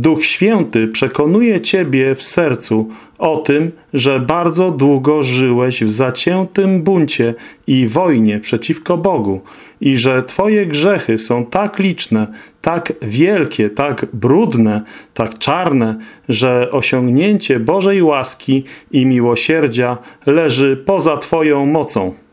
Duch Święty przekonuje ciebie w sercu o tym, że bardzo długo żyłeś w zaciętym buncie i wojnie przeciwko Bogu i że twoje grzechy są tak liczne, tak wielkie, tak brudne, tak czarne, że osiągnięcie Bożej łaski i miłosierdzia leży poza twoją mocą.